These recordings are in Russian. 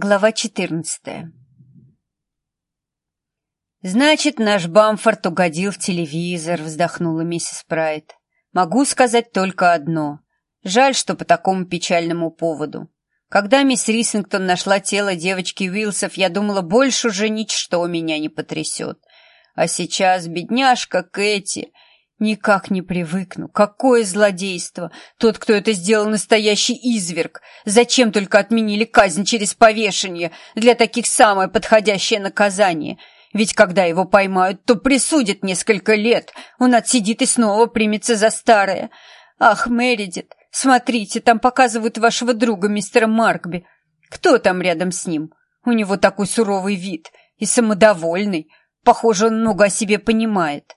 Глава четырнадцатая «Значит, наш Бамфорд угодил в телевизор», — вздохнула миссис Прайд. «Могу сказать только одно. Жаль, что по такому печальному поводу. Когда мисс Рисингтон нашла тело девочки Уилсов, я думала, больше уже ничто меня не потрясет. А сейчас бедняжка Кэти...» Никак не привыкну. Какое злодейство! Тот, кто это сделал, настоящий изверг. Зачем только отменили казнь через повешение? Для таких самое подходящее наказание. Ведь когда его поймают, то присудят несколько лет. Он отсидит и снова примется за старое. Ах, Мередит, смотрите, там показывают вашего друга, мистера Маркби. Кто там рядом с ним? У него такой суровый вид и самодовольный. Похоже, он много о себе понимает.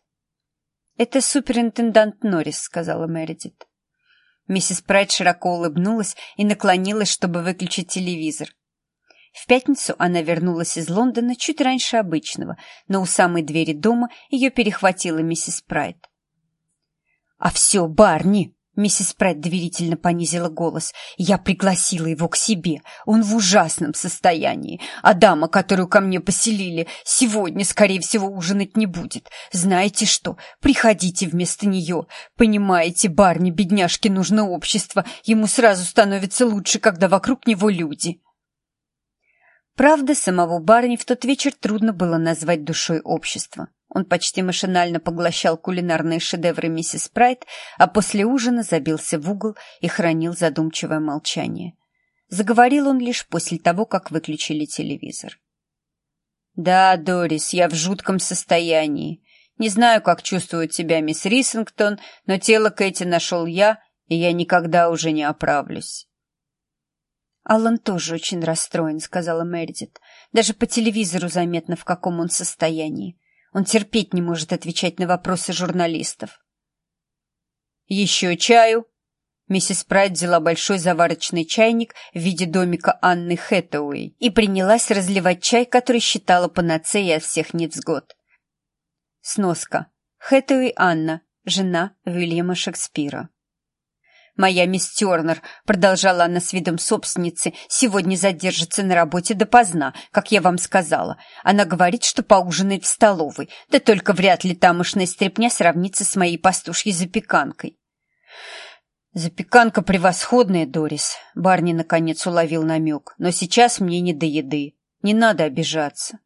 «Это суперинтендант Норрис», — сказала Мередит. Миссис Прайд широко улыбнулась и наклонилась, чтобы выключить телевизор. В пятницу она вернулась из Лондона чуть раньше обычного, но у самой двери дома ее перехватила миссис Прайд. «А все, Барни!» Миссис Прайд доверительно понизила голос. «Я пригласила его к себе. Он в ужасном состоянии. А дама, которую ко мне поселили, сегодня, скорее всего, ужинать не будет. Знаете что? Приходите вместо нее. Понимаете, Барни, бедняжке нужно общество. Ему сразу становится лучше, когда вокруг него люди». Правда, самого Барни в тот вечер трудно было назвать душой общества. Он почти машинально поглощал кулинарные шедевры миссис Прайт, а после ужина забился в угол и хранил задумчивое молчание. Заговорил он лишь после того, как выключили телевизор. «Да, Дорис, я в жутком состоянии. Не знаю, как чувствует себя мисс Рисингтон, но тело Кэти нашел я, и я никогда уже не оправлюсь». «Аллан тоже очень расстроен», — сказала Мередит. «Даже по телевизору заметно, в каком он состоянии. Он терпеть не может отвечать на вопросы журналистов. «Еще чаю?» Миссис Прайд взяла большой заварочный чайник в виде домика Анны Хэтэуэй и принялась разливать чай, который считала панацеей от всех невзгод. Сноска. Хэтэуэй Анна, жена Уильяма Шекспира. «Моя мисс Тернер», — продолжала она с видом собственницы, «сегодня задержится на работе допоздна, как я вам сказала. Она говорит, что поужинает в столовой, да только вряд ли тамошная стряпня сравнится с моей пастушьей запеканкой». «Запеканка превосходная, Дорис», — Барни наконец уловил намек, «но сейчас мне не до еды. Не надо обижаться».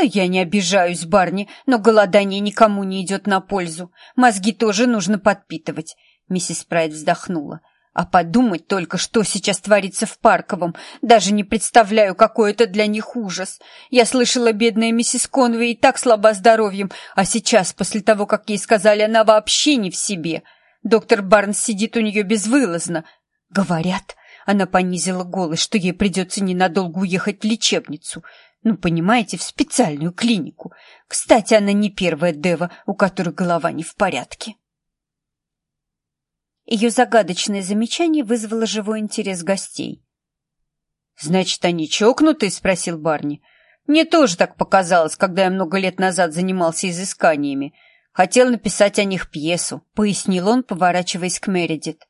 «А «Я не обижаюсь, Барни, но голодание никому не идет на пользу. Мозги тоже нужно подпитывать. Миссис Прайд вздохнула. А подумать только, что сейчас творится в Парковом. Даже не представляю, какой это для них ужас. Я слышала, бедная миссис Конвей и так слаба здоровьем, а сейчас, после того, как ей сказали, она вообще не в себе. Доктор Барнс сидит у нее безвылазно. Говорят, она понизила голос, что ей придется ненадолго уехать в лечебницу. Ну, понимаете, в специальную клинику. Кстати, она не первая Дева, у которой голова не в порядке. Ее загадочное замечание вызвало живой интерес гостей. «Значит, они чокнутые?» — спросил Барни. «Мне тоже так показалось, когда я много лет назад занимался изысканиями. Хотел написать о них пьесу», — пояснил он, поворачиваясь к Мередит.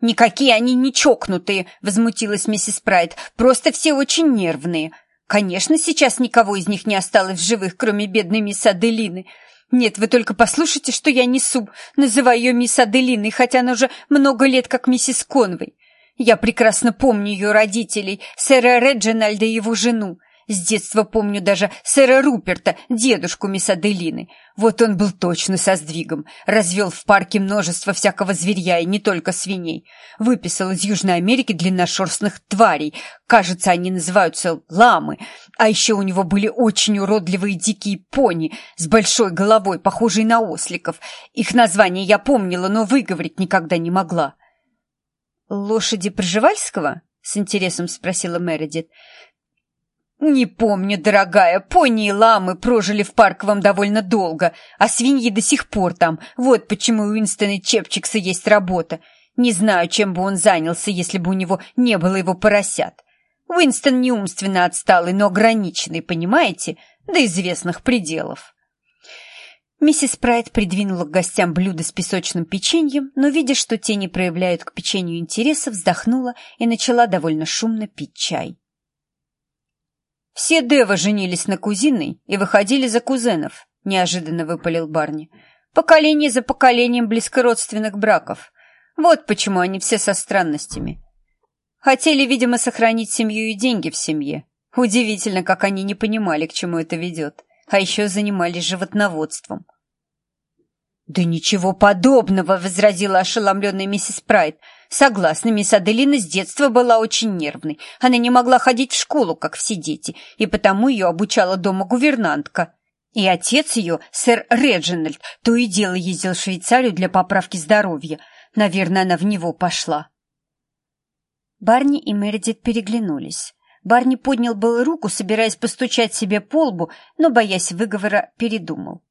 «Никакие они не чокнутые!» — возмутилась миссис Прайд. «Просто все очень нервные. Конечно, сейчас никого из них не осталось в живых, кроме бедной мисс Аделины. Нет, вы только послушайте, что я несу, называю ее мисс Аделиной, хотя она уже много лет как миссис Конвей. Я прекрасно помню ее родителей, сэра Реджинальда и его жену. С детства помню даже сэра Руперта, дедушку мисс Аделины. Вот он был точно со сдвигом. Развел в парке множество всякого зверья и не только свиней. Выписал из Южной Америки длинношерстных тварей. Кажется, они называются ламы. А еще у него были очень уродливые дикие пони с большой головой, похожей на осликов. Их название я помнила, но выговорить никогда не могла. «Лошади Пржевальского?» — с интересом спросила Мередит. «Не помню, дорогая, пони и ламы прожили в Парковом довольно долго, а свиньи до сих пор там. Вот почему у Уинстона Чепчикса есть работа. Не знаю, чем бы он занялся, если бы у него не было его поросят. Уинстон не умственно отсталый, но ограниченный, понимаете, до известных пределов». Миссис Прайд придвинула к гостям блюдо с песочным печеньем, но, видя, что те не проявляют к печенью интереса, вздохнула и начала довольно шумно пить чай. Все Девы женились на кузиной и выходили за кузенов, неожиданно выпалил Барни. Поколение за поколением близкородственных браков. Вот почему они все со странностями. Хотели, видимо, сохранить семью и деньги в семье. Удивительно, как они не понимали, к чему это ведет. А еще занимались животноводством. «Да ничего подобного!» — возразила ошеломленная миссис Прайд. «Согласна, мисс Аделина с детства была очень нервной. Она не могла ходить в школу, как все дети, и потому ее обучала дома гувернантка. И отец ее, сэр Реджинальд, то и дело ездил в Швейцарию для поправки здоровья. Наверное, она в него пошла». Барни и Мередит переглянулись. Барни поднял был руку, собираясь постучать себе по лбу, но, боясь выговора, передумал.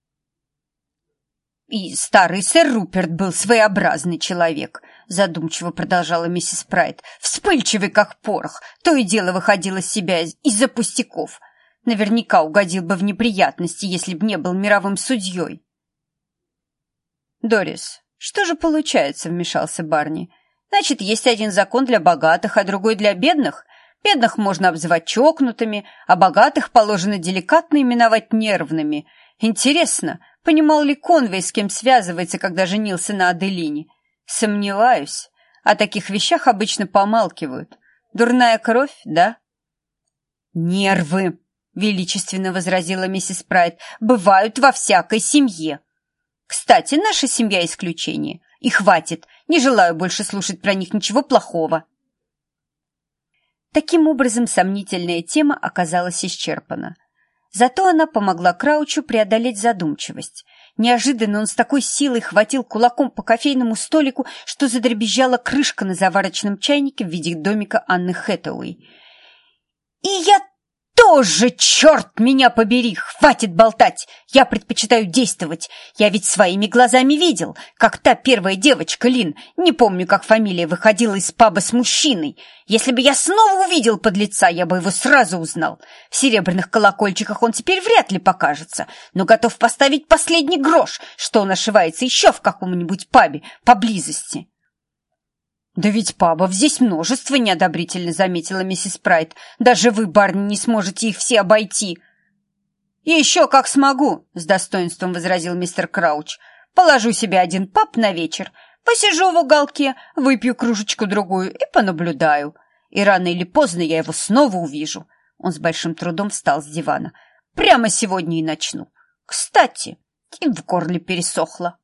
«И старый сэр Руперт был своеобразный человек», — задумчиво продолжала миссис Прайд. «Вспыльчивый, как порох, то и дело выходил из себя из-за пустяков. Наверняка угодил бы в неприятности, если б не был мировым судьей». «Дорис, что же получается?» — вмешался Барни. «Значит, есть один закон для богатых, а другой для бедных?» Бедных можно обзывать чокнутыми, а богатых положено деликатно именовать нервными. Интересно, Понимал ли Конвей, с кем связывается, когда женился на Аделине? Сомневаюсь. О таких вещах обычно помалкивают. Дурная кровь, да? Нервы, величественно возразила миссис Прайд, бывают во всякой семье. Кстати, наша семья исключение. И хватит. Не желаю больше слушать про них ничего плохого. Таким образом, сомнительная тема оказалась исчерпана. Зато она помогла Краучу преодолеть задумчивость. Неожиданно он с такой силой хватил кулаком по кофейному столику, что задребезжала крышка на заварочном чайнике в виде домика Анны Хэтэуэй. «И я тоже, черт меня побери, хватит болтать! Я предпочитаю действовать. Я ведь своими глазами видел, как та первая девочка, Лин, не помню, как фамилия, выходила из паба с мужчиной. Если бы я снова увидел подлеца, я бы его сразу узнал. В серебряных колокольчиках он теперь вряд ли покажется, но готов поставить последний грош, что он ошивается еще в каком-нибудь пабе поблизости. «Да ведь пабов здесь множество», — неодобрительно заметила миссис Прайд. «Даже вы, барни, не сможете их все обойти». «И еще как смогу», — с достоинством возразил мистер Крауч. «Положу себе один паб на вечер, посижу в уголке, выпью кружечку-другую и понаблюдаю. И рано или поздно я его снова увижу». Он с большим трудом встал с дивана. «Прямо сегодня и начну. Кстати, и в горле пересохло».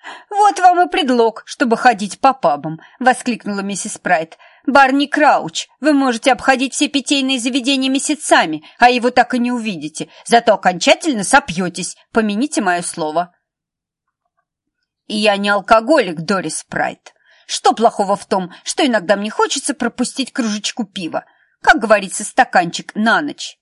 «Ха, вот вам и предлог, чтобы ходить по пабам!» — воскликнула миссис Прайт. «Барни Крауч, вы можете обходить все питейные заведения месяцами, а его так и не увидите, зато окончательно сопьетесь, помяните мое слово». «Я не алкоголик, Дорис Прайт. Что плохого в том, что иногда мне хочется пропустить кружечку пива? Как говорится, стаканчик на ночь?»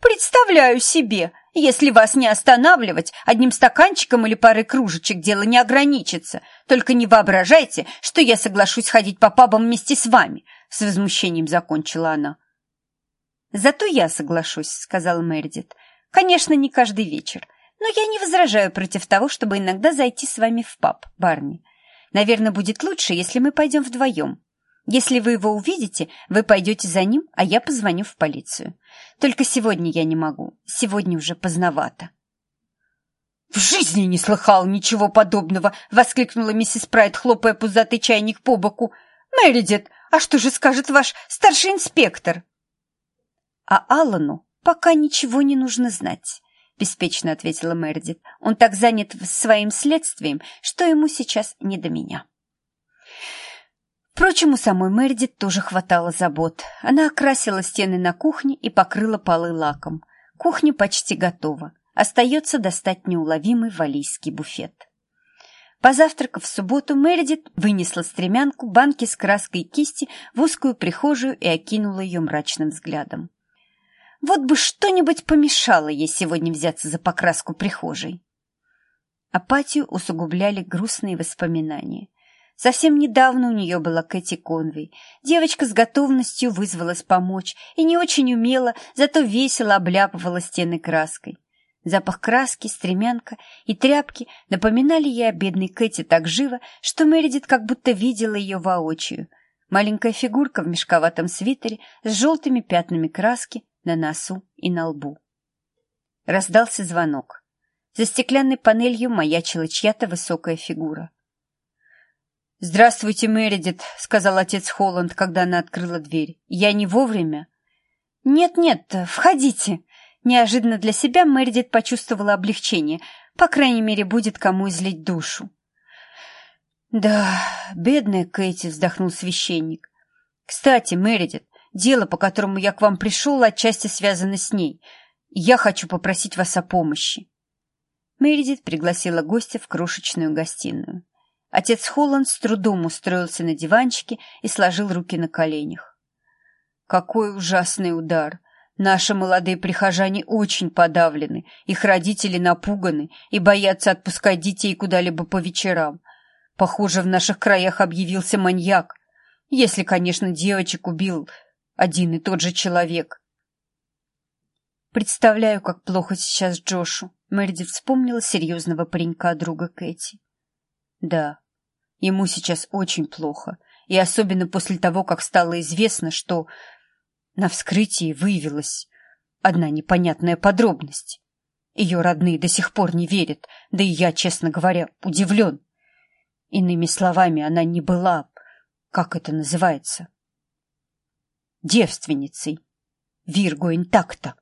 «Представляю себе!» Если вас не останавливать, одним стаканчиком или парой кружечек дело не ограничится. Только не воображайте, что я соглашусь ходить по пабам вместе с вами, с возмущением закончила она. Зато я соглашусь, сказал Мередит. Конечно, не каждый вечер, но я не возражаю против того, чтобы иногда зайти с вами в паб, Барни. Наверное, будет лучше, если мы пойдем вдвоем. Если вы его увидите, вы пойдете за ним, а я позвоню в полицию. Только сегодня я не могу. Сегодня уже поздновато. «В жизни не слыхал ничего подобного!» — воскликнула миссис Прайд, хлопая пузатый чайник по боку. «Мэридит, а что же скажет ваш старший инспектор?» «А Аллану пока ничего не нужно знать», — беспечно ответила Мэридит. «Он так занят своим следствием, что ему сейчас не до меня». Впрочем, у самой Мередит тоже хватало забот. Она окрасила стены на кухне и покрыла полы лаком. Кухня почти готова. Остается достать неуловимый валийский буфет. Позавтракав в субботу, Мередит вынесла стремянку, банки с краской и кисти в узкую прихожую и окинула ее мрачным взглядом. Вот бы что-нибудь помешало ей сегодня взяться за покраску прихожей. Апатию усугубляли грустные воспоминания. Совсем недавно у нее была Кэти Конвей. Девочка с готовностью вызвалась помочь и не очень умело, зато весело обляпывала стены краской. Запах краски, стремянка и тряпки напоминали ей о бедной Кэти так живо, что Мередит как будто видела ее воочию. Маленькая фигурка в мешковатом свитере с желтыми пятнами краски на носу и на лбу. Раздался звонок. За стеклянной панелью маячила чья-то высокая фигура. «Здравствуйте, Мередит», — сказал отец Холланд, когда она открыла дверь. «Я не вовремя?» «Нет-нет, входите». Неожиданно для себя Мередит почувствовала облегчение. По крайней мере, будет кому излить душу. «Да, бедная Кэти», — вздохнул священник. «Кстати, Мередит, дело, по которому я к вам пришел, отчасти связано с ней. Я хочу попросить вас о помощи». Мередит пригласила гостя в крошечную гостиную. Отец Холланд с трудом устроился на диванчике и сложил руки на коленях. «Какой ужасный удар! Наши молодые прихожане очень подавлены, их родители напуганы и боятся отпускать детей куда-либо по вечерам. Похоже, в наших краях объявился маньяк. Если, конечно, девочек убил один и тот же человек. Представляю, как плохо сейчас Джошу. Мэридит вспомнила серьезного паренька друга Кэти. Да, ему сейчас очень плохо. И особенно после того, как стало известно, что на вскрытии выявилась одна непонятная подробность. Ее родные до сих пор не верят, да и я, честно говоря, удивлен. Иными словами, она не была, как это называется, девственницей. Вирго интакта.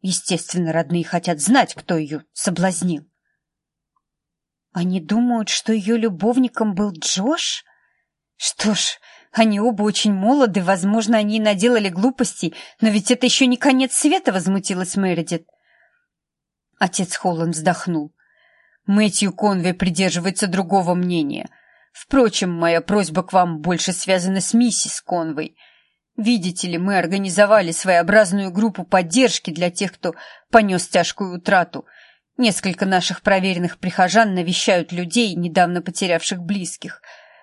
Естественно, родные хотят знать, кто ее соблазнил. Они думают, что ее любовником был Джош? Что ж, они оба очень молоды, возможно, они и наделали глупостей, но ведь это еще не конец света, возмутилась Мередит. Отец Холланд вздохнул. Мэтью Конвей придерживается другого мнения. Впрочем, моя просьба к вам больше связана с миссис Конвей. Видите ли, мы организовали своеобразную группу поддержки для тех, кто понес тяжкую утрату. Несколько наших проверенных прихожан навещают людей, недавно потерявших близких.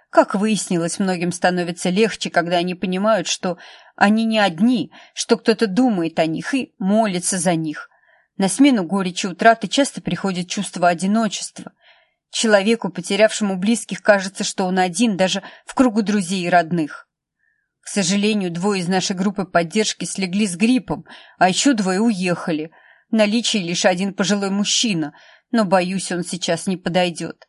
Как выяснилось, многим становится легче, когда они понимают, что они не одни, что кто-то думает о них и молится за них. На смену горечи утраты часто приходит чувство одиночества. Человеку, потерявшему близких, кажется, что он один даже в кругу друзей и родных. К сожалению, двое из нашей группы поддержки слегли с гриппом, а еще двое уехали. Наличии лишь один пожилой мужчина, но, боюсь, он сейчас не подойдет.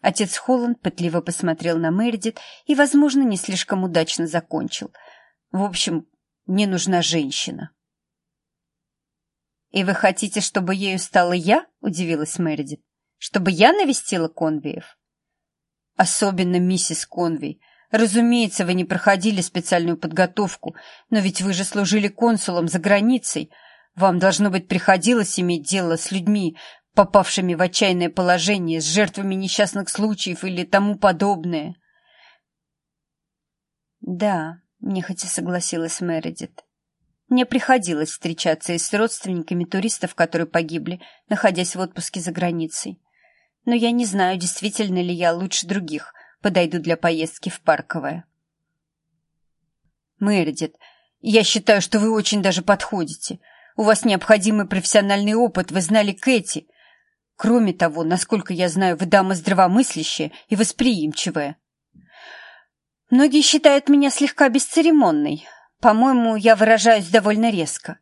Отец Холланд пытливо посмотрел на Мередит и, возможно, не слишком удачно закончил. В общем, мне нужна женщина. «И вы хотите, чтобы ею стала я?» — удивилась Мередит. «Чтобы я навестила Конвеев?» «Особенно миссис Конвей. Разумеется, вы не проходили специальную подготовку, но ведь вы же служили консулом за границей. Вам, должно быть, приходилось иметь дело с людьми, попавшими в отчаянное положение, с жертвами несчастных случаев или тому подобное». «Да», — нехотя согласилась Мередит. Мне приходилось встречаться и с родственниками туристов, которые погибли, находясь в отпуске за границей. Но я не знаю, действительно ли я лучше других подойду для поездки в Парковое. Мэридит, я считаю, что вы очень даже подходите. У вас необходимый профессиональный опыт, вы знали Кэти. Кроме того, насколько я знаю, вы дама здравомыслящая и восприимчивая. Многие считают меня слегка бесцеремонной, по-моему, я выражаюсь довольно резко.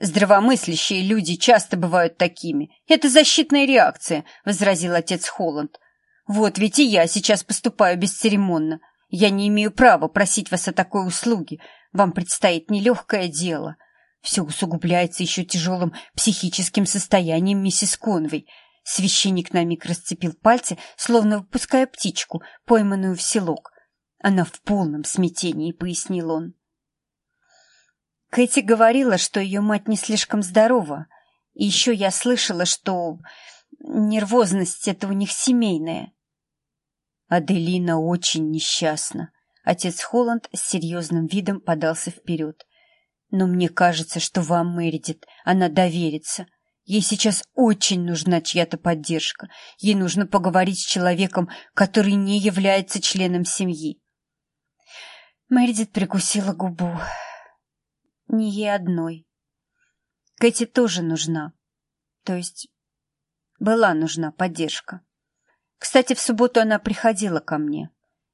Здравомыслящие люди часто бывают такими. Это защитная реакция, возразил отец Холланд. Вот ведь и я сейчас поступаю бесцеремонно. Я не имею права просить вас о такой услуге. Вам предстоит нелегкое дело. Все усугубляется еще тяжелым психическим состоянием миссис Конвей. Священник на миг расцепил пальцы, словно выпуская птичку, пойманную в селок. Она в полном смятении, пояснил он. Кэти говорила, что ее мать не слишком здорова. И еще я слышала, что нервозность — это у них семейная. Аделина очень несчастна. Отец Холланд с серьезным видом подался вперед. Но мне кажется, что вам, Мэридит, она доверится. Ей сейчас очень нужна чья-то поддержка. Ей нужно поговорить с человеком, который не является членом семьи. Мэридит прикусила губу не ей одной. Кэти тоже нужна. То есть была нужна поддержка. Кстати, в субботу она приходила ко мне.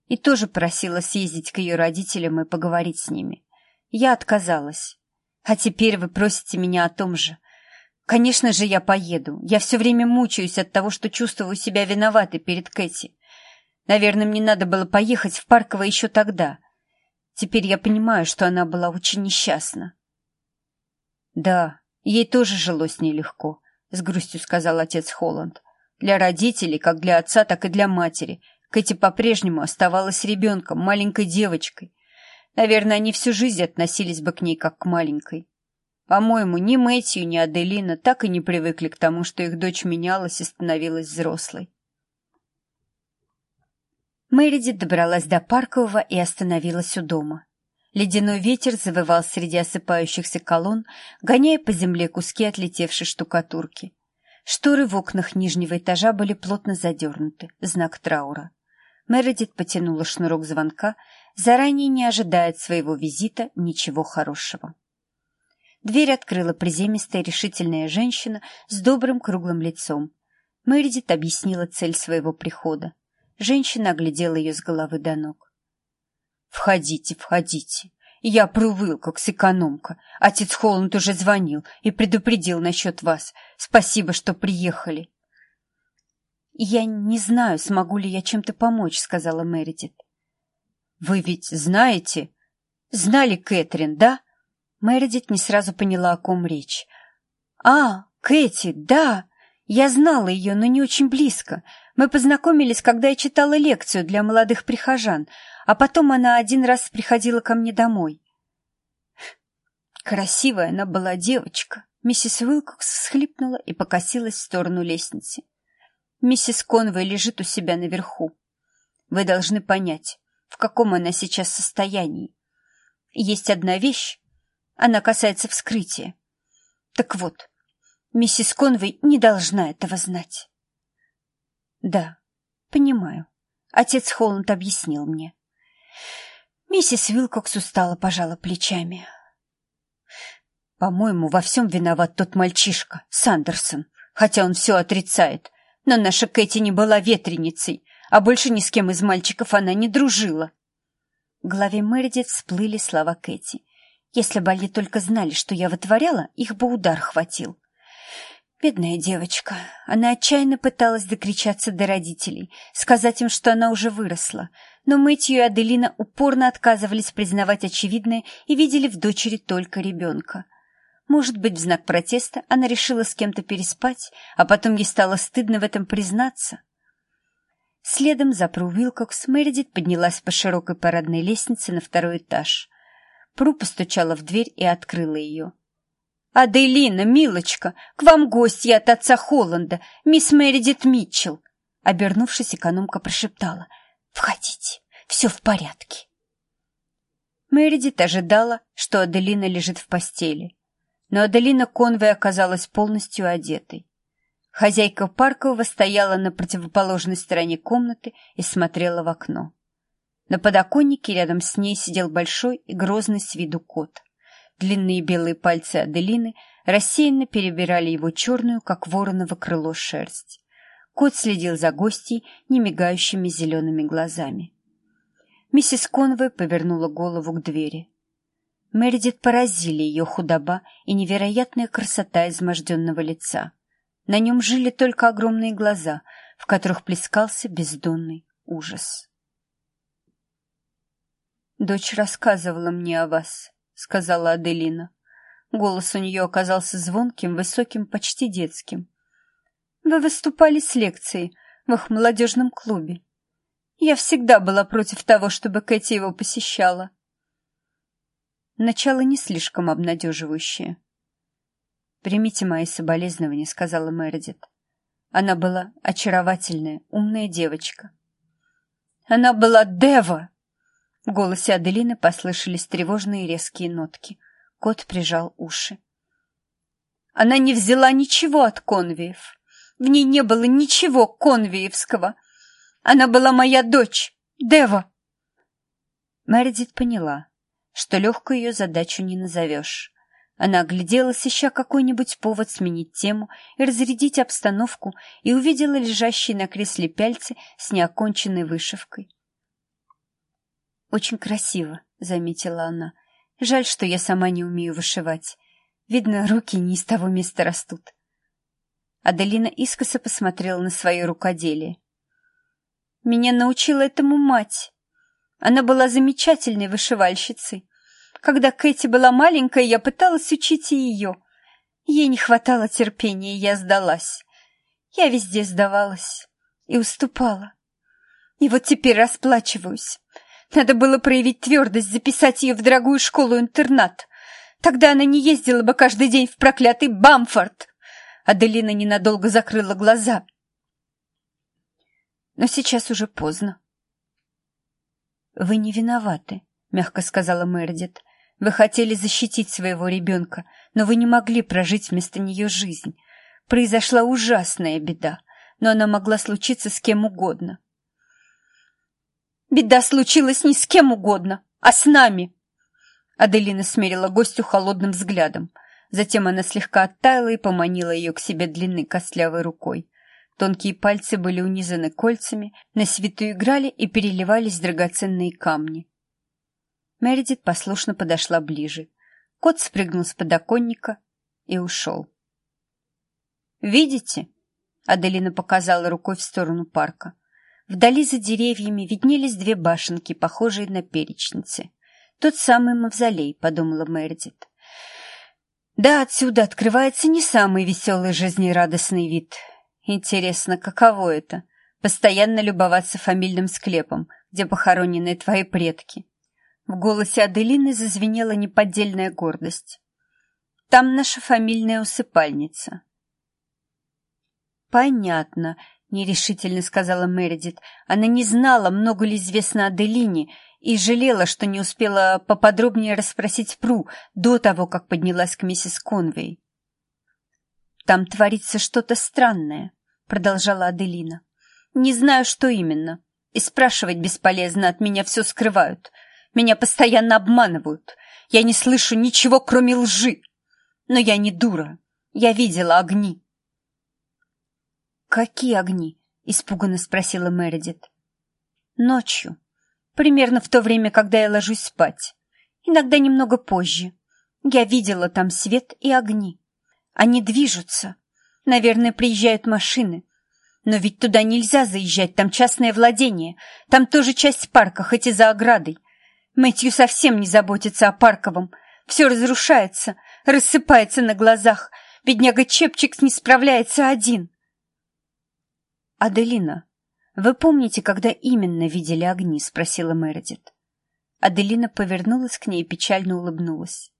и тоже просила съездить к ее родителям и поговорить с ними. Я отказалась. А теперь вы просите меня о том же. Конечно же, я поеду. Я все время мучаюсь от того, что чувствую себя виноватой перед Кэти. Наверное, мне надо было поехать в Парково еще тогда. Теперь я понимаю, что она была очень несчастна. Да, ей тоже жилось нелегко, — с грустью сказал отец Холланд. Для родителей, как для отца, так и для матери. Кэти по-прежнему оставалась ребенком, маленькой девочкой. Наверное, они всю жизнь относились бы к ней как к маленькой. По-моему, ни Мэтью, ни Аделина так и не привыкли к тому, что их дочь менялась и становилась взрослой. Мэридит добралась до Паркового и остановилась у дома. Ледяной ветер завывал среди осыпающихся колонн, гоняя по земле куски отлетевшей штукатурки. Шторы в окнах нижнего этажа были плотно задернуты, знак траура. Мередит потянула шнурок звонка, заранее не ожидая от своего визита ничего хорошего. Дверь открыла приземистая решительная женщина с добрым круглым лицом. Мередит объяснила цель своего прихода. Женщина оглядела ее с головы до ног. «Входите, входите. Я Пру как экономка. Отец Холланд уже звонил и предупредил насчет вас. Спасибо, что приехали. «Я не знаю, смогу ли я чем-то помочь», — сказала Мередит. «Вы ведь знаете? Знали Кэтрин, да?» Мередит не сразу поняла, о ком речь. «А, Кэти, да! Я знала ее, но не очень близко. Мы познакомились, когда я читала лекцию для молодых прихожан, а потом она один раз приходила ко мне домой. Красивая она была девочка. Миссис Уилкокс всхлипнула и покосилась в сторону лестницы. Миссис Конвей лежит у себя наверху. Вы должны понять, в каком она сейчас состоянии. Есть одна вещь, она касается вскрытия. Так вот, миссис Конвей не должна этого знать. Да, понимаю. Отец Холланд объяснил мне. Миссис Вилкокс устала, пожала плечами. По-моему, во всем виноват тот мальчишка, Сандерсон, хотя он все отрицает. Но наша Кэти не была ветреницей, а больше ни с кем из мальчиков она не дружила. В голове Мэридит всплыли слова Кэти. Если бы они только знали, что я вытворяла, их бы удар хватил. Бедная девочка. Она отчаянно пыталась докричаться до родителей, сказать им, что она уже выросла, но Мэтью и Аделина упорно отказывались признавать очевидное и видели в дочери только ребенка. Может быть, в знак протеста она решила с кем-то переспать, а потом ей стало стыдно в этом признаться. Следом за Пру Уилкокс Мередит поднялась по широкой парадной лестнице на второй этаж. Пру постучала в дверь и открыла ее. «Аделина, милочка, к вам гости от отца Холланда, мисс Мередит Митчелл!» Обернувшись, экономка прошептала. «Входите, все в порядке». Мередит ожидала, что Аделина лежит в постели. Но Аделина Конвей оказалась полностью одетой. Хозяйка Паркова стояла на противоположной стороне комнаты и смотрела в окно. На подоконнике рядом с ней сидел большой и грозный с виду кот. Длинные белые пальцы Аделины рассеянно перебирали его черную, как вороново крыло, шерсть. Кот следил за гостьей немигающими зелеными глазами. Миссис Конвой повернула голову к двери. Мередит поразили ее худоба и невероятная красота изможденного лица. На нем жили только огромные глаза, в которых плескался бездонный ужас. «Дочь рассказывала мне о вас», — сказала Аделина. Голос у нее оказался звонким, высоким, почти детским. «Вы выступали с лекцией в их молодежном клубе. Я всегда была против того, чтобы Кэти его посещала». Начало не слишком обнадеживающее. «Примите мои соболезнования», — сказала Мередит. Она была очаровательная, умная девочка. «Она была Дева!» В голосе Аделины послышались тревожные резкие нотки. Кот прижал уши. Она не взяла ничего от конвиев. В ней не было ничего конвиевского. Она была моя дочь, Дева. Мередит поняла, что легкую ее задачу не назовешь. Она огляделась, ища какой-нибудь повод сменить тему и разрядить обстановку, и увидела лежащие на кресле пяльцы с неоконченной вышивкой. «Очень красиво», — заметила она. «Жаль, что я сама не умею вышивать. Видно, руки не из того места растут». Аделина искоса посмотрела на свое рукоделие. «Меня научила этому мать. Она была замечательной вышивальщицей. Когда Кэти была маленькая, я пыталась учить и ее. Ей не хватало терпения, и я сдалась. Я везде сдавалась и уступала. И вот теперь расплачиваюсь. Надо было проявить твердость, записать ее в дорогую школу-интернат. Тогда она не ездила бы каждый день в проклятый Бамфорд. Аделина ненадолго закрыла глаза. Но сейчас уже поздно. «Вы не виноваты», — мягко сказала Мередит. «Вы хотели защитить своего ребенка, но вы не могли прожить вместо нее жизнь. Произошла ужасная беда, но она могла случиться с кем угодно. Беда случилась не с кем угодно, а с нами. Аделина смерила гостю холодным взглядом. Затем она слегка оттаяла и поманила ее к себе длинной костлявой рукой. Тонкие пальцы были унизаны кольцами, на свету играли и переливались драгоценные камни. Мередит послушно подошла ближе. Кот спрыгнул с подоконника и ушел. «Видите?» — Аделина показала рукой в сторону парка. Вдали за деревьями виднелись две башенки, похожие на перечницы. «Тот самый мавзолей», — подумала Мередит. «Да, отсюда открывается не самый веселый жизнерадостный вид. Интересно, каково это — постоянно любоваться фамильным склепом, где похоронены твои предки?» В голосе Аделины зазвенела неподдельная гордость. «Там наша фамильная усыпальница». «Понятно», — нерешительно сказала Мередит. Она не знала, много ли известно о Делине, и жалела, что не успела поподробнее расспросить Пру до того, как поднялась к миссис Конвей. «Там творится что-то странное», — продолжала Аделина. «Не знаю, что именно. И спрашивать бесполезно, от меня все скрывают. Меня постоянно обманывают. Я не слышу ничего, кроме лжи. Но я не дура. Я видела огни. «Какие огни?» — испуганно спросила Мередит. «Ночью. Примерно в то время, когда я ложусь спать. Иногда немного позже. Я видела там свет и огни. Они движутся. Наверное, приезжают машины. Но ведь туда нельзя заезжать, там частное владение. Там тоже часть парка, хоть и за оградой. Мэтью совсем не заботится о парковом. Все разрушается, рассыпается на глазах. Бедняга Чепчик не справляется один. «Аделина, вы помните, когда именно видели огни?» — спросила Мередит. Аделина повернулась к ней и печально улыбнулась.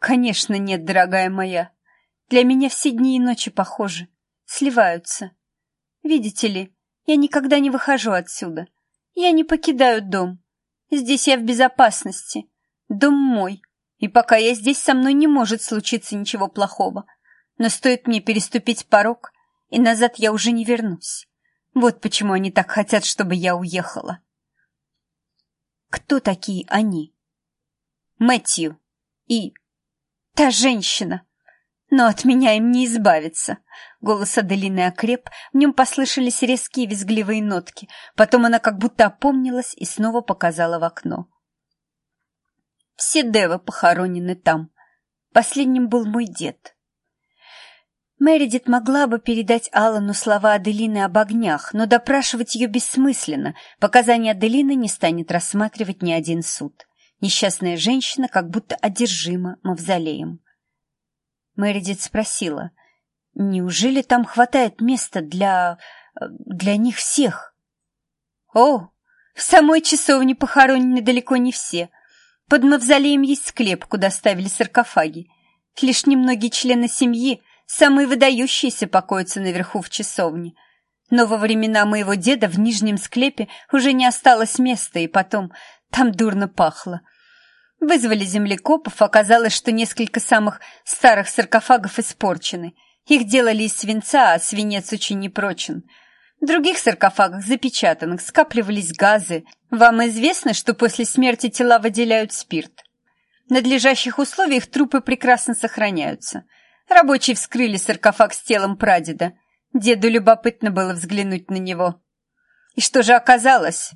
«Конечно нет, дорогая моя. Для меня все дни и ночи похожи, сливаются. Видите ли, я никогда не выхожу отсюда. Я не покидаю дом. Здесь я в безопасности. Дом мой. И пока я здесь, со мной не может случиться ничего плохого. Но стоит мне переступить порог, и назад я уже не вернусь. Вот почему они так хотят, чтобы я уехала. Кто такие они? Мэтью и та женщина. Но от меня им не избавиться. Голос Аделины окреп, в нем послышались резкие визгливые нотки. Потом она как будто опомнилась и снова показала в окно. Все девы похоронены там. Последним был мой дед. Мередит могла бы передать Аллану слова Аделины об огнях, но допрашивать ее бессмысленно. Показания Аделины не станет рассматривать ни один суд. Несчастная женщина как будто одержима мавзолеем. Мередит спросила, неужели там хватает места для... для них всех? О, в самой часовне похоронены далеко не все. Под мавзолеем есть склеп, куда ставили саркофаги. Лишь немногие члены семьи Самые выдающиеся покоятся наверху в часовне. Но во времена моего деда в нижнем склепе уже не осталось места, и потом там дурно пахло. Вызвали землекопов, оказалось, что несколько самых старых саркофагов испорчены. Их делали из свинца, а свинец очень непрочен. В других саркофагах, запечатанных, скапливались газы. Вам известно, что после смерти тела выделяют спирт? В надлежащих условиях трупы прекрасно сохраняются. Рабочие вскрыли саркофаг с телом прадеда. Деду любопытно было взглянуть на него. И что же оказалось?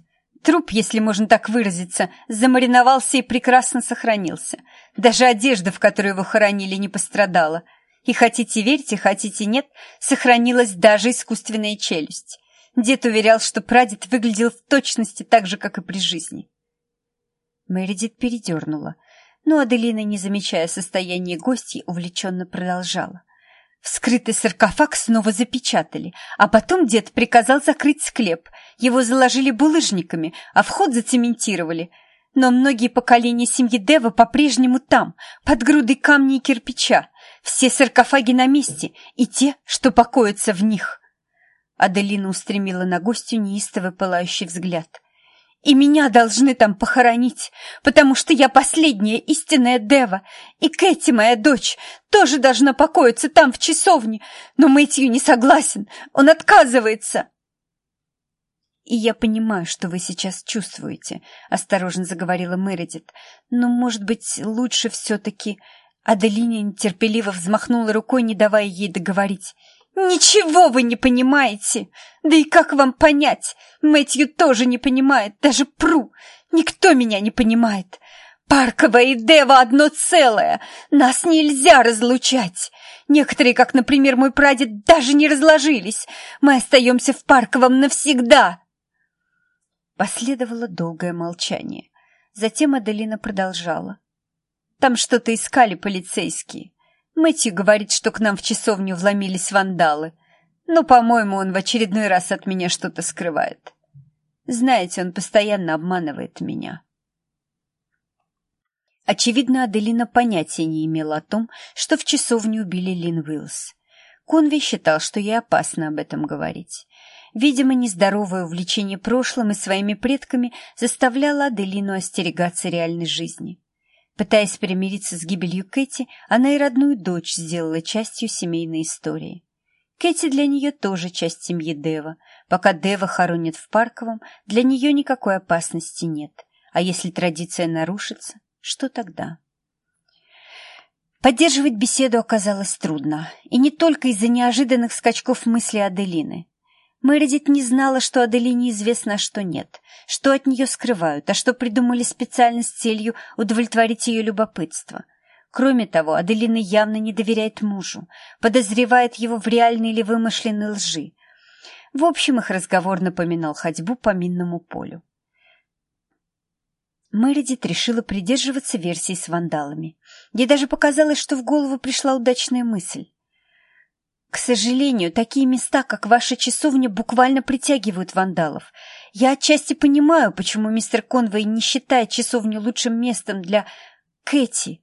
Труп, если можно так выразиться, замариновался и прекрасно сохранился. Даже одежда, в которой его хоронили, не пострадала. И хотите верьте, хотите нет, сохранилась даже искусственная челюсть. Дед уверял, что прадед выглядел в точности так же, как и при жизни. Мэридит передернула, но Аделина, не замечая состояния гостей, увлеченно продолжала. Вскрытый саркофаг снова запечатали, а потом дед приказал закрыть склеп. Его заложили булыжниками, а вход зацементировали. Но многие поколения семьи Дева по-прежнему там, под грудой камней и кирпича. Все саркофаги на месте, и те, что покоятся в них. Аделина устремила на гостю неистовый пылающий взгляд. И меня должны там похоронить, потому что я последняя истинная Дева, и Кэти, моя дочь, тоже должна покоиться там, в часовне, но Мэтью не согласен, он отказывается. «И я понимаю, что вы сейчас чувствуете», — осторожно заговорила Мередит, «но, может быть, лучше все-таки...» Аделине нетерпеливо взмахнула рукой, не давая ей договорить. «Ничего вы не понимаете! Да и как вам понять? Мэтью тоже не понимает, даже Пру. Никто меня не понимает. Паркова и Дева одно целое. Нас нельзя разлучать. Некоторые, как, например, мой прадед, даже не разложились. Мы остаемся в Парковом навсегда!» Последовало долгое молчание. Затем Аделина продолжала. «Там что-то искали полицейские. Мэтью говорит, что к нам в часовню вломились вандалы. Но, по-моему, он в очередной раз от меня что-то скрывает. Знаете, он постоянно обманывает меня. Очевидно, Аделина понятия не имела о том, что в часовню убили Лин Уиллс. Конви считал, что ей опасно об этом говорить. Видимо, нездоровое увлечение прошлым и своими предками заставляло Аделину остерегаться реальной жизни. Пытаясь примириться с гибелью Кэти, она и родную дочь сделала частью семейной истории. Кэти для нее тоже часть семьи Дева. Пока Дева хоронят в Парковом, для нее никакой опасности нет. А если традиция нарушится, что тогда? Поддерживать беседу оказалось трудно, и не только из-за неожиданных скачков мысли Аделины. Мэридит не знала, что Аделине известно, а что нет, что от нее скрывают, а что придумали специально с целью удовлетворить ее любопытство. Кроме того, Аделина явно не доверяет мужу, подозревает его в реальной или вымышленной лжи. В общем, их разговор напоминал ходьбу по минному полю. Мэридит решила придерживаться версии с вандалами. Ей даже показалось, что в голову пришла удачная мысль. К сожалению, такие места, как ваша часовня, буквально притягивают вандалов. Я отчасти понимаю, почему мистер Конвей не считает часовню лучшим местом для Кэти.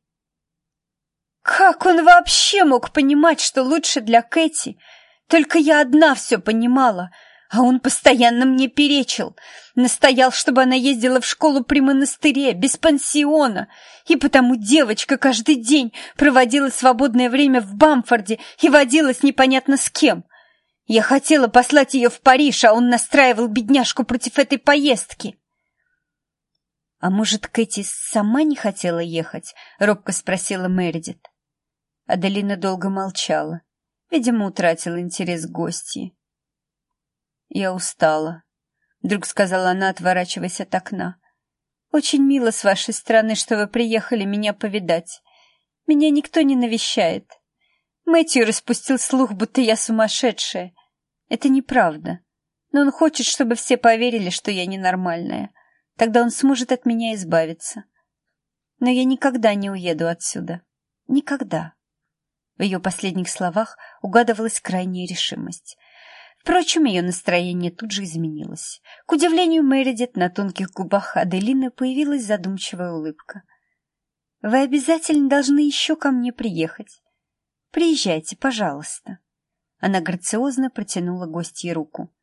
Как он вообще мог понимать, что лучше для Кэти? Только я одна все понимала — а он постоянно мне перечил, настоял, чтобы она ездила в школу при монастыре, без пансиона, и потому девочка каждый день проводила свободное время в Бамфорде и водилась непонятно с кем. Я хотела послать ее в Париж, а он настраивал бедняжку против этой поездки. «А может, Кэти сама не хотела ехать?» — робко спросила Мередит. Аделина долго молчала. Видимо, утратила интерес гостьи. «Я устала», — вдруг сказала она, отворачиваясь от окна. «Очень мило с вашей стороны, что вы приехали меня повидать. Меня никто не навещает. Мэтью распустил слух, будто я сумасшедшая. Это неправда. Но он хочет, чтобы все поверили, что я ненормальная. Тогда он сможет от меня избавиться. Но я никогда не уеду отсюда. Никогда». В ее последних словах угадывалась крайняя решимость. Впрочем, ее настроение тут же изменилось. К удивлению Мередит, на тонких губах Аделины появилась задумчивая улыбка. «Вы обязательно должны еще ко мне приехать. Приезжайте, пожалуйста». Она грациозно протянула гостье руку.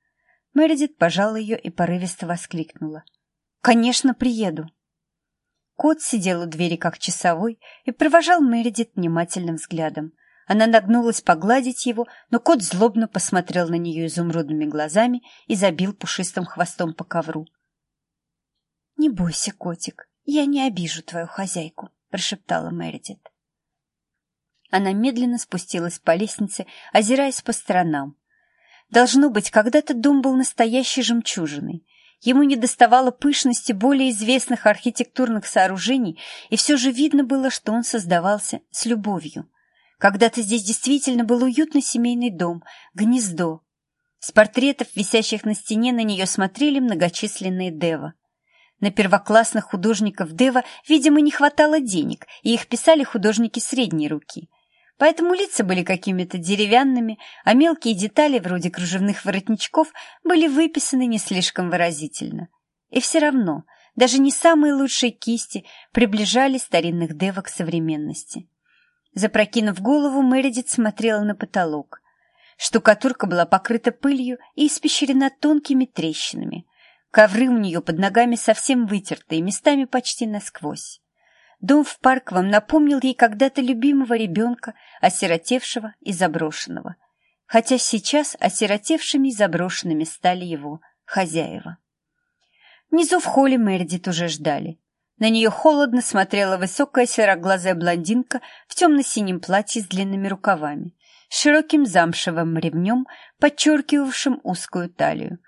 Мередит пожала ее и порывисто воскликнула. «Конечно, приеду». Кот сидел у двери как часовой и провожал Мередит внимательным взглядом. Она нагнулась погладить его, но кот злобно посмотрел на нее изумрудными глазами и забил пушистым хвостом по ковру. «Не бойся, котик, я не обижу твою хозяйку», — прошептала Мередит. Она медленно спустилась по лестнице, озираясь по сторонам. Должно быть, когда-то дом был настоящей жемчужиной. Ему не доставало пышности более известных архитектурных сооружений, и все же видно было, что он создавался с любовью. Когда-то здесь действительно был уютный семейный дом, гнездо. С портретов, висящих на стене, на нее смотрели многочисленные дева. На первоклассных художников дева, видимо, не хватало денег, и их писали художники средней руки. Поэтому лица были какими-то деревянными, а мелкие детали, вроде кружевных воротничков, были выписаны не слишком выразительно. И все равно, даже не самые лучшие кисти приближали старинных девок к современности. Запрокинув голову, Мередит смотрела на потолок. Штукатурка была покрыта пылью и испещрена тонкими трещинами. Ковры у нее под ногами совсем вытертые, местами почти насквозь. Дом в Парковом напомнил ей когда-то любимого ребенка, осиротевшего и заброшенного. Хотя сейчас осиротевшими и заброшенными стали его хозяева. Внизу в холле Мередит уже ждали. На нее холодно смотрела высокая сероглазая блондинка в темно-синем платье с длинными рукавами, широким замшевым ремнем, подчеркивавшим узкую талию.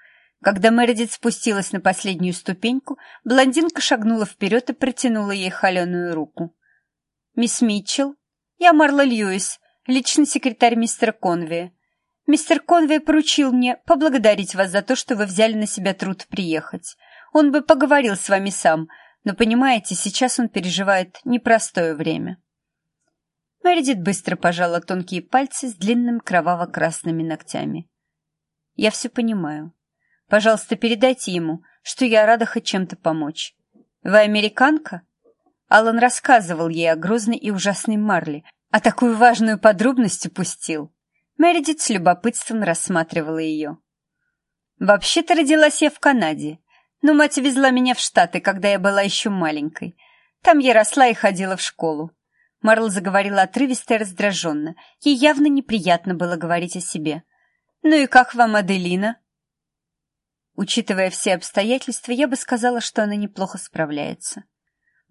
Когда Мередит спустилась на последнюю ступеньку, блондинка шагнула вперед и протянула ей холеную руку. «Мисс Митчелл, я Марла Льюис, личный секретарь мистера Конвея. Мистер Конвей поручил мне поблагодарить вас за то, что вы взяли на себя труд приехать. Он бы поговорил с вами сам, но, понимаете, сейчас он переживает непростое время. Мередит быстро пожала тонкие пальцы с длинными кроваво-красными ногтями. «Я все понимаю. Пожалуйста, передайте ему, что я рада хоть чем-то помочь. Вы американка?» Алан рассказывал ей о грозной и ужасной Марли, а такую важную подробность упустил. Мередит с любопытством рассматривала ее. «Вообще-то родилась я в Канаде, но мать везла меня в Штаты, когда я была еще маленькой. Там я росла и ходила в школу. Марл заговорила отрывисто и раздраженно. Ей явно неприятно было говорить о себе. «Ну и как вам Аделина?» Учитывая все обстоятельства, я бы сказала, что она неплохо справляется.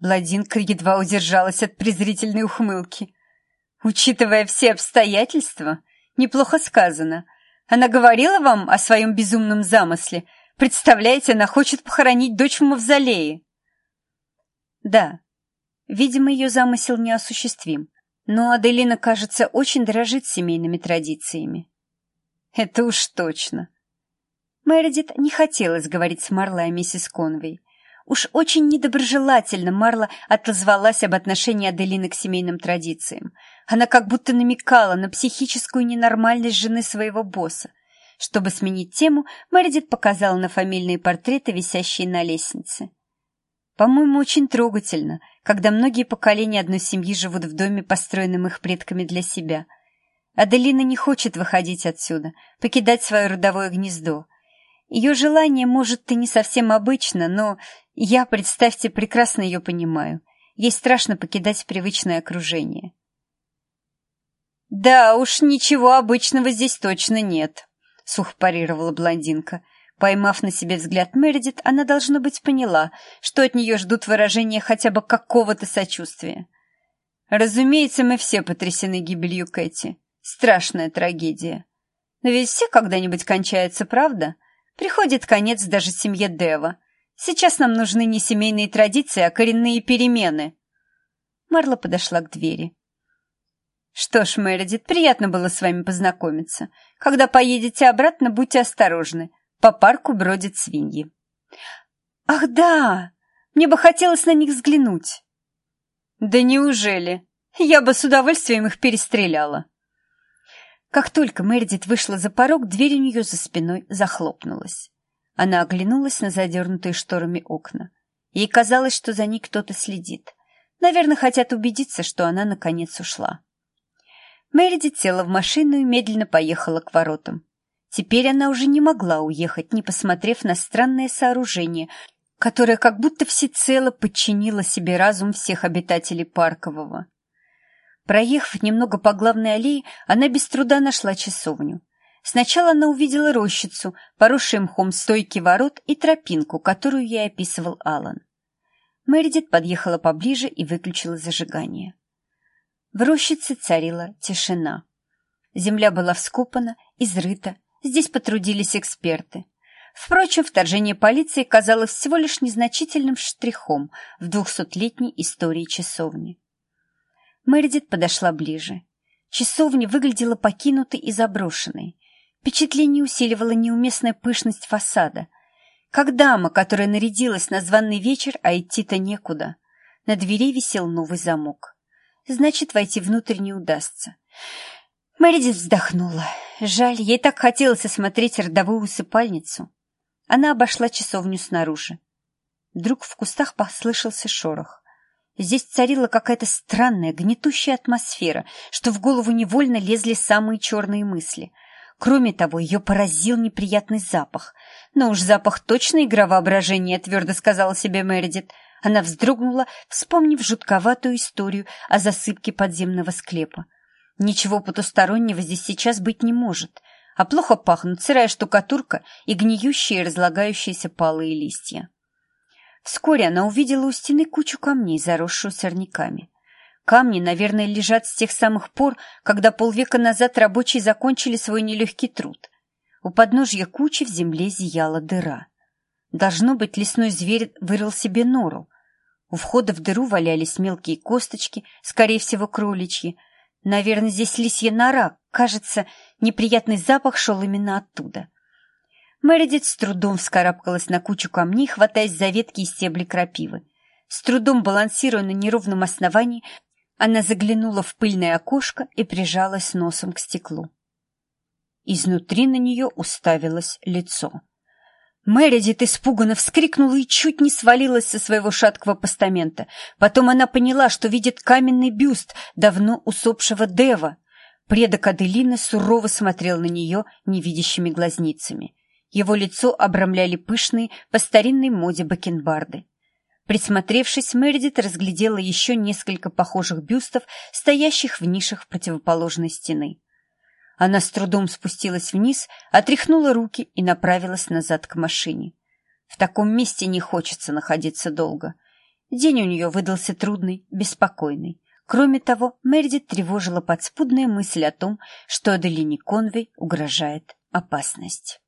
Бладинка едва удержалась от презрительной ухмылки. «Учитывая все обстоятельства?» «Неплохо сказано. Она говорила вам о своем безумном замысле, Представляете, она хочет похоронить дочь в мавзолее. Да, видимо, ее замысел неосуществим, но Аделина, кажется, очень дорожит семейными традициями. Это уж точно. Мередит не хотелось говорить с Марлой о миссис Конвей. Уж очень недоброжелательно Марла отозвалась об отношении Аделины к семейным традициям. Она как будто намекала на психическую ненормальность жены своего босса — чтобы сменить тему, Мэридит показала на фамильные портреты, висящие на лестнице. По-моему, очень трогательно, когда многие поколения одной семьи живут в доме, построенном их предками для себя. Аделина не хочет выходить отсюда, покидать свое родовое гнездо. Ее желание, может, и не совсем обычно, но я, представьте, прекрасно ее понимаю. Ей страшно покидать привычное окружение. «Да уж, ничего обычного здесь точно нет», — сухо парировала блондинка. Поймав на себе взгляд Мередит, она, должно быть, поняла, что от нее ждут выражения хотя бы какого-то сочувствия. «Разумеется, мы все потрясены гибелью Кэти. Страшная трагедия. Но ведь все когда-нибудь кончаются, правда? Приходит конец даже семье Дева. Сейчас нам нужны не семейные традиции, а коренные перемены». Марла подошла к двери. «Что ж, Мередит, приятно было с вами познакомиться. Когда поедете обратно, будьте осторожны. По парку бродят свиньи». «Ах, да! Мне бы хотелось на них взглянуть». «Да неужели? Я бы с удовольствием их перестреляла». Как только Мередит вышла за порог, дверь у нее за спиной захлопнулась. Она оглянулась на задернутые шторами окна. Ей казалось, что за ней кто-то следит. Наверное, хотят убедиться, что она наконец ушла. Мередит села в машину и медленно поехала к воротам. Теперь она уже не могла уехать, не посмотрев на странное сооружение, которое как будто всецело подчинило себе разум всех обитателей Паркового. Проехав немного по главной аллее, она без труда нашла часовню. Сначала она увидела рощицу, поросшие мхом стойки ворот и тропинку, которую ей описывал Алан. Мередит подъехала поближе и выключила зажигание. В рощице царила тишина. Земля была вскопана, изрыта, здесь потрудились эксперты. Впрочем, вторжение полиции казалось всего лишь незначительным штрихом в двухсотлетней истории часовни. Мэридит подошла ближе. Часовня выглядела покинутой и заброшенной. Впечатление усиливала неуместная пышность фасада. Как дама, которая нарядилась на званный вечер, а идти-то некуда. На двери висел новый замок. Значит, войти внутрь не удастся. Мэридит вздохнула. Жаль, ей так хотелось осмотреть родовую усыпальницу. Она обошла часовню снаружи. Вдруг в кустах послышался шорох. Здесь царила какая-то странная, гнетущая атмосфера, что в голову невольно лезли самые черные мысли. Кроме того, ее поразил неприятный запах. Но уж запах точно игра воображения, твердо сказала себе Мередит. Она вздрогнула, вспомнив жутковатую историю о засыпке подземного склепа. Ничего потустороннего здесь сейчас быть не может, а плохо пахнут сырая штукатурка и гниющие разлагающиеся палые листья. Вскоре она увидела у стены кучу камней, заросшую сорняками. Камни, наверное, лежат с тех самых пор, когда полвека назад рабочие закончили свой нелегкий труд. У подножья кучи в земле зияла дыра. Должно быть, лесной зверь вырыл себе нору. У входа в дыру валялись мелкие косточки, скорее всего, кроличьи, Наверное, здесь лисья нора. Кажется, неприятный запах шел именно оттуда. Мередит с трудом вскарабкалась на кучу камней, хватаясь за ветки и стебли крапивы. С трудом балансируя на неровном основании, она заглянула в пыльное окошко и прижалась носом к стеклу. Изнутри на нее уставилось лицо. Мередит испуганно вскрикнула и чуть не свалилась со своего шаткого постамента. Потом она поняла, что видит каменный бюст давно усопшего Дева. Предок Аделины сурово смотрел на нее невидящими глазницами. Его лицо обрамляли пышные, по старинной моде бакенбарды. Присмотревшись, Мередит разглядела еще несколько похожих бюстов, стоящих в нишах противоположной стены. Она с трудом спустилась вниз, отряхнула руки и направилась назад к машине. В таком месте не хочется находиться долго. День у нее выдался трудный, беспокойный. Кроме того, Мередит тревожила подспудная мысль о том, что Аделине Конвей угрожает опасность.